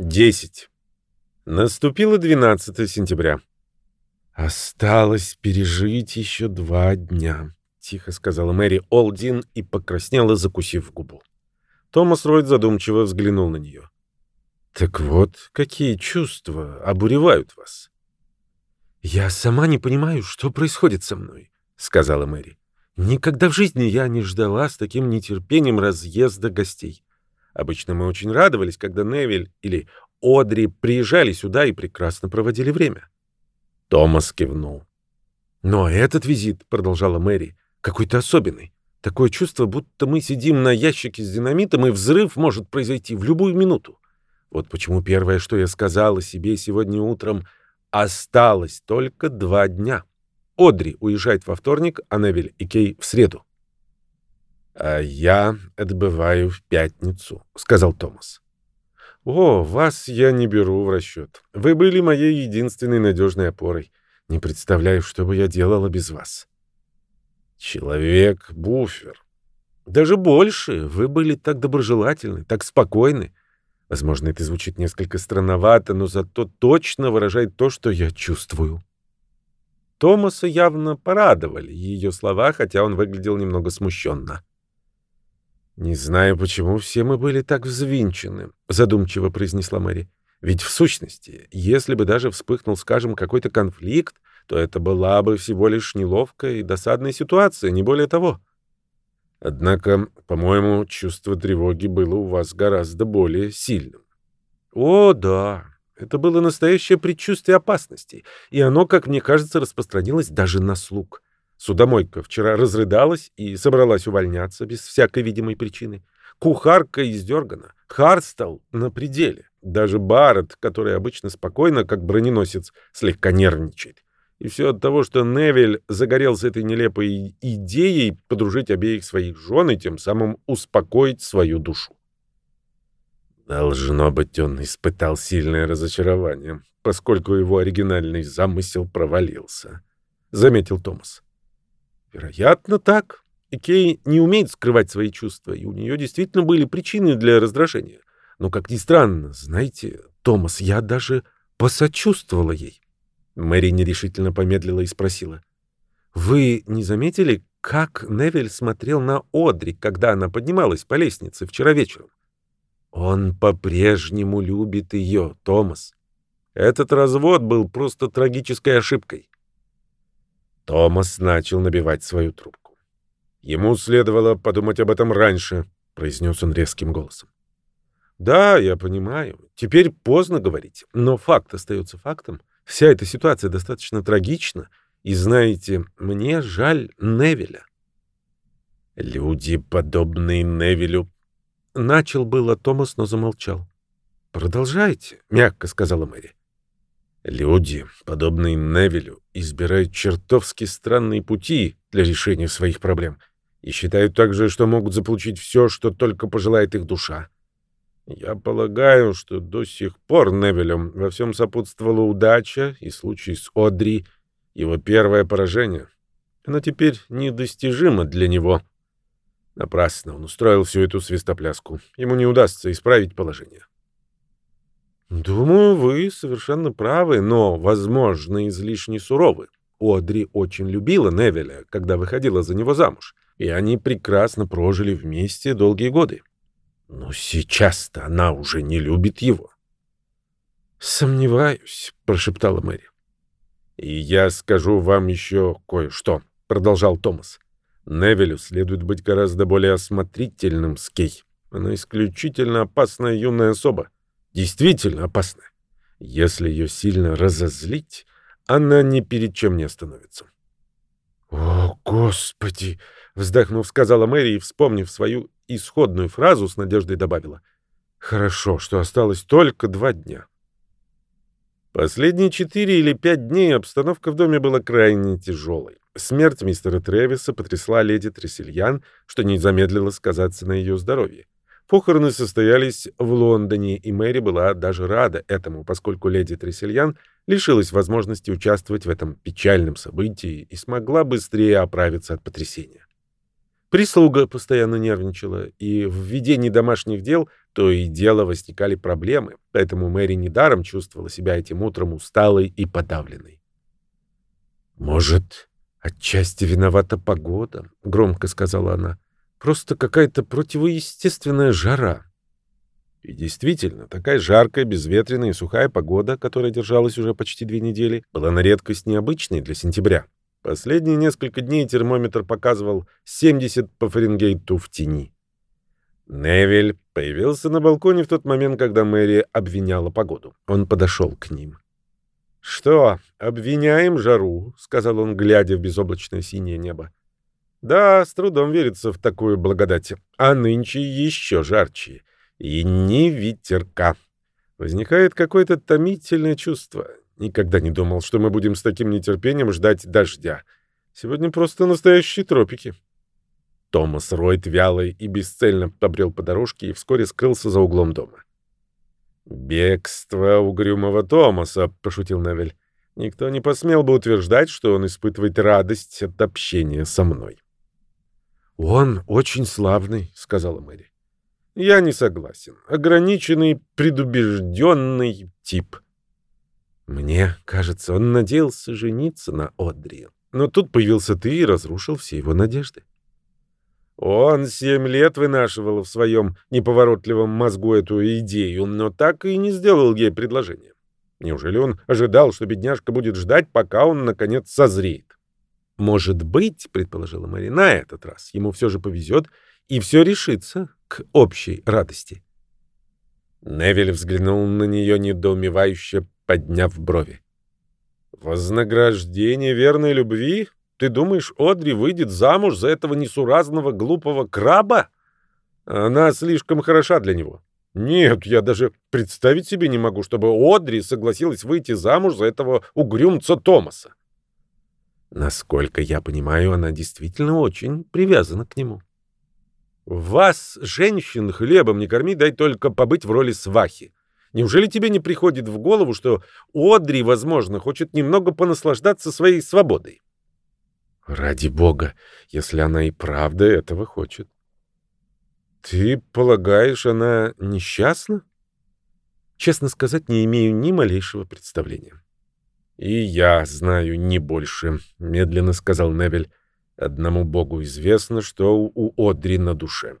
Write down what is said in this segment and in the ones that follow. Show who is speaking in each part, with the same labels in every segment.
Speaker 1: 10. Наступило 12 сентября. «Осталось пережить еще два дня», — тихо сказала Мэри Олдин и покраснела, закусив губу. Томас Ройд задумчиво взглянул на нее. «Так вот, какие чувства обуревают вас?» «Я сама не понимаю, что происходит со мной», — сказала Мэри. «Никогда в жизни я не ждала с таким нетерпением разъезда гостей. Обычно мы очень радовались, когда Невиль или Одри приезжали сюда и прекрасно проводили время. Томас кивнул. «Но этот визит», — продолжала Мэри, — «какой-то особенный. Такое чувство, будто мы сидим на ящике с динамитом, и взрыв может произойти в любую минуту. Вот почему первое, что я сказала себе сегодня утром, осталось только два дня. Одри уезжает во вторник, а Невиль и Кей в среду. «А я отбываю в пятницу», — сказал Томас. «О, вас я не беру в расчет. Вы были моей единственной надежной опорой. Не представляю, что бы я делала без вас». «Человек-буфер». «Даже больше. Вы были так доброжелательны, так спокойны. Возможно, это звучит несколько странновато, но зато точно выражает то, что я чувствую». Томаса явно порадовали ее слова, хотя он выглядел немного смущенно. «Не знаю, почему все мы были так взвинчены», — задумчиво произнесла Мэри. «Ведь в сущности, если бы даже вспыхнул, скажем, какой-то конфликт, то это была бы всего лишь неловкая и досадная ситуация, не более того». Однако, по-моему, чувство тревоги было у вас гораздо более сильным. О, да, это было настоящее предчувствие опасности, и оно, как мне кажется, распространилось даже на слуг. Судомойка вчера разрыдалась и собралась увольняться без всякой видимой причины. Кухарка издергана. Харстал на пределе. Даже Барретт, который обычно спокойно, как броненосец, слегка нервничает. И все от того, что Невиль загорелся этой нелепой идеей подружить обеих своих жен и тем самым успокоить свою душу. Должно быть, он испытал сильное разочарование, поскольку его оригинальный замысел провалился, — заметил Томас. Вероятно, так. Кей не умеет скрывать свои чувства, и у нее действительно были причины для раздражения. Но, как ни странно, знаете, Томас, я даже посочувствовала ей. Мэри нерешительно помедлила и спросила. «Вы не заметили, как Невиль смотрел на Одри, когда она поднималась по лестнице вчера вечером?» «Он по-прежнему любит ее, Томас. Этот развод был просто трагической ошибкой. Томас начал набивать свою трубку. «Ему следовало подумать об этом раньше», — произнес он резким голосом. «Да, я понимаю. Теперь поздно говорить. Но факт остается фактом. Вся эта ситуация достаточно трагична. И знаете, мне жаль Невеля». «Люди, подобные Невилю...» Начал было Томас, но замолчал. «Продолжайте», — мягко сказала Мэри. Люди, подобные Невилю, избирают чертовски странные пути для решения своих проблем и считают также, что могут заполучить все, что только пожелает их душа. Я полагаю, что до сих пор Невилем во всем сопутствовала удача, и случай с Одри — его первое поражение. Оно теперь недостижимо для него. Напрасно он устроил всю эту свистопляску. Ему не удастся исправить положение. Думаю, вы совершенно правы, но, возможно, излишне суровы. Одри очень любила Невеля, когда выходила за него замуж, и они прекрасно прожили вместе долгие годы. Но сейчас-то она уже не любит его. «Сомневаюсь», — прошептала Мэри. «И я скажу вам еще кое-что», — продолжал Томас. «Невелю следует быть гораздо более осмотрительным с Кей. Она исключительно опасная юная особа действительно опасна. Если ее сильно разозлить, она ни перед чем не остановится. «О, Господи!» — вздохнув, сказала Мэри и, вспомнив свою исходную фразу, с надеждой добавила. «Хорошо, что осталось только два дня». Последние четыре или пять дней обстановка в доме была крайне тяжелой. Смерть мистера Тревиса потрясла леди Трессельян, что не замедлило сказаться на ее здоровье. Похороны состоялись в Лондоне, и Мэри была даже рада этому, поскольку леди Трессельян лишилась возможности участвовать в этом печальном событии и смогла быстрее оправиться от потрясения. Прислуга постоянно нервничала, и в ведении домашних дел то и дело возникали проблемы, поэтому Мэри недаром чувствовала себя этим утром усталой и подавленной. «Может, отчасти виновата погода?» — громко сказала она. «Просто какая-то противоестественная жара». И действительно, такая жаркая, безветренная и сухая погода, которая держалась уже почти две недели, была на редкость необычной для сентября. Последние несколько дней термометр показывал 70 по Фаренгейту в тени. Невель появился на балконе в тот момент, когда Мэри обвиняла погоду. Он подошел к ним. «Что, обвиняем жару?» — сказал он, глядя в безоблачное синее небо. «Да, с трудом верится в такую благодать. А нынче еще жарче. И ни ветерка. Возникает какое-то томительное чувство. Никогда не думал, что мы будем с таким нетерпением ждать дождя. Сегодня просто настоящие тропики. Томас Ройт вялый и бесцельно побрел по дорожке и вскоре скрылся за углом дома. «Бегство угрюмого Томаса», — пошутил Невель. «Никто не посмел бы утверждать, что он испытывает радость от общения со мной». «Он очень славный», — сказала Мэри. «Я не согласен. Ограниченный, предубежденный тип». Мне кажется, он надеялся жениться на Одри. Но тут появился ты и разрушил все его надежды. Он семь лет вынашивал в своем неповоротливом мозгу эту идею, но так и не сделал ей предложение. Неужели он ожидал, что бедняжка будет ждать, пока он, наконец, созреет? Может быть, предположила Мэри, на этот раз ему все же повезет, и все решится к общей радости. Невель взглянул на нее недоумевающе, подняв брови. «Вознаграждение верной любви? Ты думаешь, Одри выйдет замуж за этого несуразного глупого краба? Она слишком хороша для него. Нет, я даже представить себе не могу, чтобы Одри согласилась выйти замуж за этого угрюмца Томаса. Насколько я понимаю, она действительно очень привязана к нему. Вас, женщин, хлебом не корми, дай только побыть в роли свахи. Неужели тебе не приходит в голову, что Одри, возможно, хочет немного понаслаждаться своей свободой? Ради бога, если она и правда этого хочет. Ты полагаешь, она несчастна? Честно сказать, не имею ни малейшего представления. И я знаю не больше, медленно сказал Невель. Одному богу известно, что у Одри на душе.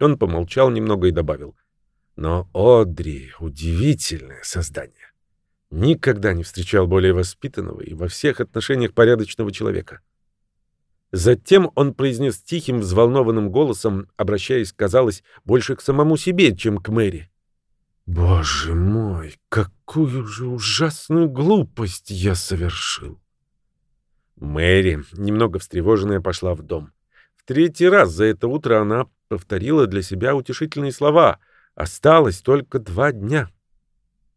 Speaker 1: Он помолчал немного и добавил: но Одри — удивительное создание. Никогда не встречал более воспитанного и во всех отношениях порядочного человека. Затем он произнес тихим, взволнованным голосом, обращаясь, казалось, больше к самому себе, чем к Мэри. «Боже мой, какую же ужасную глупость я совершил!» Мэри, немного встревоженная, пошла в дом. В третий раз за это утро она повторила для себя утешительные слова — Осталось только два дня.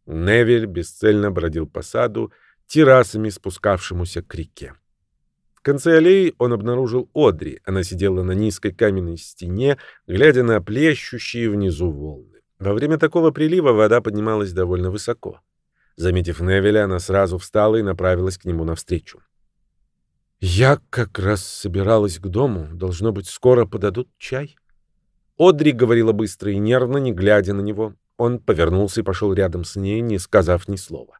Speaker 1: Невель бесцельно бродил по саду, террасами спускавшемуся к реке. В конце аллеи он обнаружил Одри. Она сидела на низкой каменной стене, глядя на плещущие внизу волны. Во время такого прилива вода поднималась довольно высоко. Заметив Невеля, она сразу встала и направилась к нему навстречу. «Я как раз собиралась к дому. Должно быть, скоро подадут чай». Одри говорила быстро и нервно, не глядя на него. Он повернулся и пошел рядом с ней, не сказав ни слова.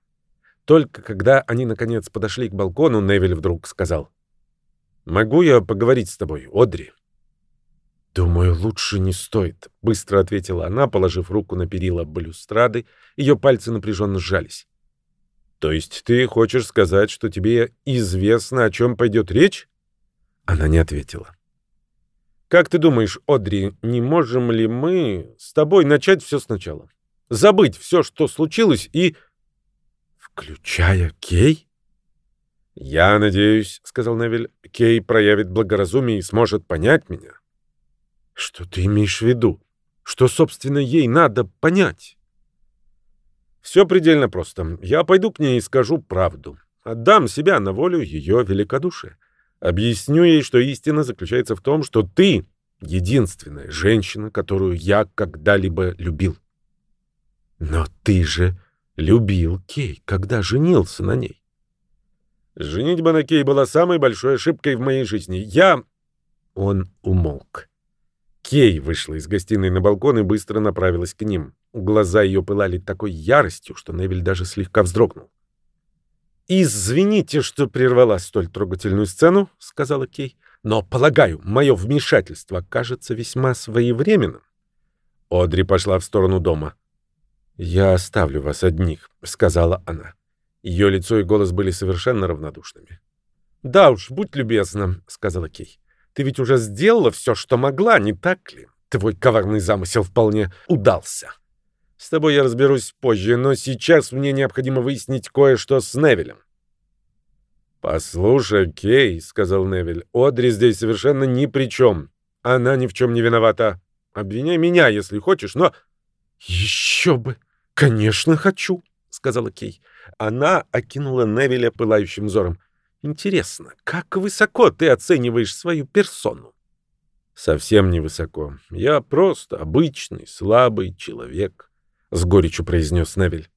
Speaker 1: Только когда они, наконец, подошли к балкону, Невиль вдруг сказал. «Могу я поговорить с тобой, Одри?» «Думаю, лучше не стоит», — быстро ответила она, положив руку на перила балюстрады. Ее пальцы напряженно сжались. «То есть ты хочешь сказать, что тебе известно, о чем пойдет речь?» Она не ответила. Как ты думаешь, Одри, не можем ли мы с тобой начать все сначала? Забыть все, что случилось, и... Включая Кей? Я надеюсь, — сказал Невиль, — Кей проявит благоразумие и сможет понять меня. Что ты имеешь в виду? Что, собственно, ей надо понять? Все предельно просто. Я пойду к ней и скажу правду. Отдам себя на волю ее великодушия. Объясню ей, что истина заключается в том, что ты единственная женщина, которую я когда-либо любил. Но ты же любил Кей, когда женился на ней. Женитьба на Кей была самой большой ошибкой в моей жизни. Я... Он умолк. Кей вышла из гостиной на балкон и быстро направилась к ним. Глаза ее пылали такой яростью, что Невиль даже слегка вздрогнул. «Извините, что прервала столь трогательную сцену», — сказала Кей, «но, полагаю, мое вмешательство кажется весьма своевременным». Одри пошла в сторону дома. «Я оставлю вас одних», — сказала она. Ее лицо и голос были совершенно равнодушными. «Да уж, будь любезна», — сказала Кей. «Ты ведь уже сделала все, что могла, не так ли? Твой коварный замысел вполне удался». С тобой я разберусь позже, но сейчас мне необходимо выяснить кое-что с Невилем. «Послушай, Кей», — сказал Невиль, — «Одри здесь совершенно ни при чем. Она ни в чем не виновата. Обвиняй меня, если хочешь, но...» «Еще бы! Конечно, хочу!» — сказала Кей. Она окинула Невиля пылающим взором. «Интересно, как высоко ты оцениваешь свою персону?» «Совсем невысоко. Я просто обычный, слабый человек» с горечью произнес Невиль.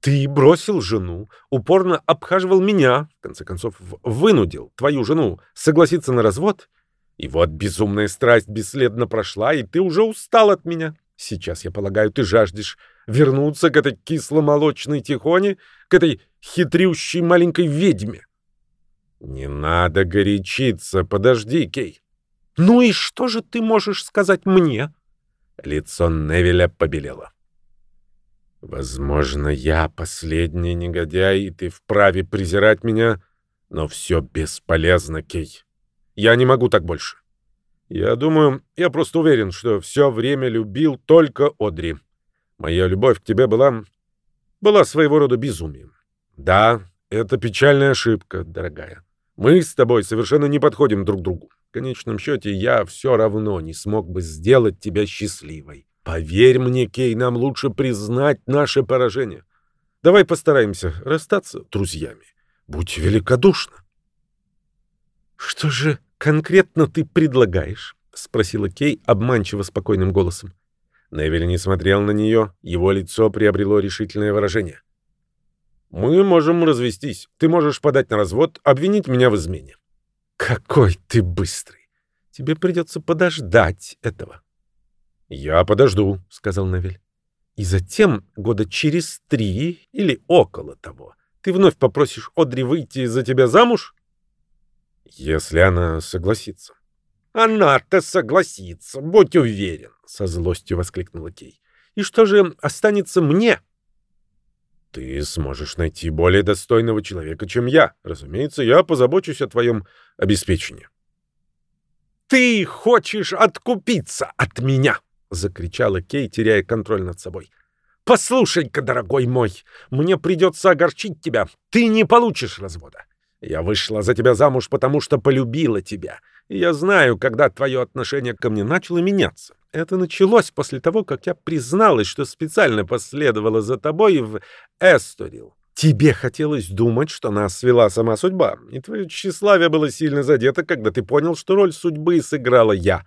Speaker 1: Ты бросил жену, упорно обхаживал меня, в конце концов, вынудил твою жену согласиться на развод. И вот безумная страсть бесследно прошла, и ты уже устал от меня. Сейчас, я полагаю, ты жаждешь вернуться к этой кисломолочной тихоне, к этой хитрющей маленькой ведьме. Не надо горячиться, подожди, Кей. Ну и что же ты можешь сказать мне? Лицо Невиля побелело. Возможно, я последний негодяй, и ты вправе презирать меня, но все бесполезно, Кей. Я не могу так больше. Я думаю, я просто уверен, что все время любил только Одри. Моя любовь к тебе была... была своего рода безумием. Да, это печальная ошибка, дорогая. Мы с тобой совершенно не подходим друг другу. В конечном счете, я все равно не смог бы сделать тебя счастливой. Поверь мне, Кей, нам лучше признать наше поражение. Давай постараемся расстаться друзьями. Будь великодушна. Что же конкретно ты предлагаешь? спросила Кей обманчиво спокойным голосом. Невиль не смотрел на нее, его лицо приобрело решительное выражение. «Мы можем развестись. Ты можешь подать на развод, обвинить меня в измене». «Какой ты быстрый! Тебе придется подождать этого». «Я подожду», — сказал Невель. «И затем, года через три или около того, ты вновь попросишь Одри выйти за тебя замуж?» «Если она согласится». «Она-то согласится, будь уверен», — со злостью воскликнула Кей. «И что же останется мне?» «Ты сможешь найти более достойного человека, чем я. Разумеется, я позабочусь о твоем обеспечении». «Ты хочешь откупиться от меня?» закричала Кей, теряя контроль над собой. «Послушай-ка, дорогой мой, мне придется огорчить тебя. Ты не получишь развода. Я вышла за тебя замуж, потому что полюбила тебя. Я знаю, когда твое отношение ко мне начало меняться. Это началось после того, как я призналась, что специально последовала за тобой в Эсторил. Тебе хотелось думать, что нас свела сама судьба, и твое тщеславие было сильно задето, когда ты понял, что роль судьбы сыграла я.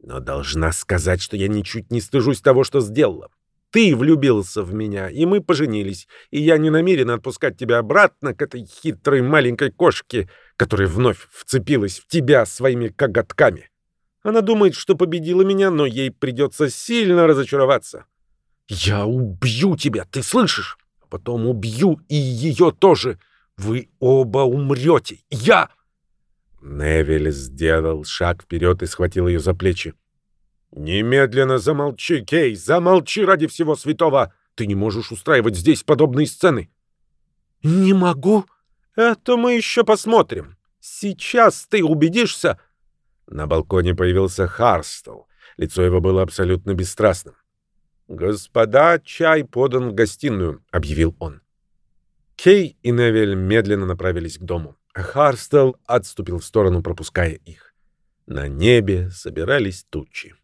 Speaker 1: Но должна сказать, что я ничуть не стыжусь того, что сделала. Ты влюбился в меня, и мы поженились, и я не намерен отпускать тебя обратно к этой хитрой маленькой кошке, которая вновь вцепилась в тебя своими коготками. Она думает, что победила меня, но ей придется сильно разочароваться. Я убью тебя, ты слышишь? Потом убью и ее тоже. Вы оба умрете. Я... Невиль сделал шаг вперед и схватил ее за плечи. «Немедленно замолчи, Кей! Замолчи ради всего святого! Ты не можешь устраивать здесь подобные сцены!» «Не могу. Это мы еще посмотрим. Сейчас ты убедишься...» На балконе появился Харстел. Лицо его было абсолютно бесстрастным. «Господа, чай подан в гостиную», — объявил он. Кей и Невель медленно направились к дому. Харстел отступил в сторону, пропуская их. На небе собирались тучи.